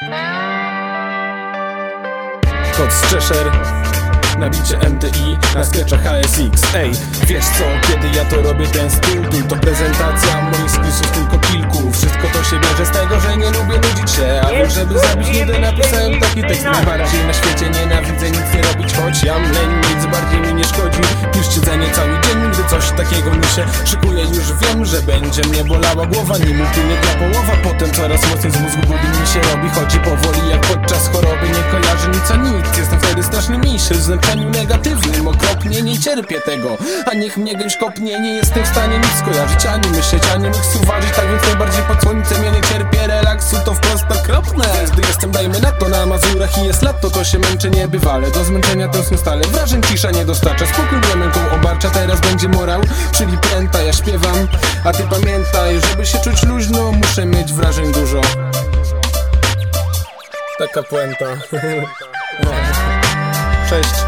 Kod z Cheshire na bicie MTI, na sketchach HSX Ej, wiesz co, kiedy ja to robię ten styl Tu to prezentacja moich skillsów tylko kilku. Wszystko to się bierze z tego, że nie lubię nudzić się A więc żeby zabić nudę napisałem taki tekst. Najbardziej na świecie nienawidzę nic nie robić Choć ja leń, nic bardziej mi nie szkodzi. Niż siedzenie cały dzień, gdy coś takiego mi się szykuje Już wiem, że będzie mnie bolała głowa Nim upłynie ta połowa, potem coraz mocniej z mózgu budy mi się robi Chodzi powoli jak podczas choroby, nie kojarzy nic a nic Jestem wtedy straszny mniejszy, w znaczeniu negatywnym. Okropnie nie cierpię tego, a niech mnie gęś kopnie. Nie jestem w stanie nic skojarzyć, ani myśleć, ani mych uważać. Tak więc najbardziej pod słońcem ja nie cierpię relaksu. To wprost okropne, gdy jestem dajmy na to. Na Mazurach i jest lato, to się męczę niebywale. Do zmęczenia tęsknię stale, wrażeń. Cisza nie dostarcza Spokój męką obarcza, teraz będzie morał Czyli pięta, ja śpiewam, a ty pamiętaj Żeby się czuć luźno, muszę mieć wrażeń dużo Taka puenta. No. Cześć.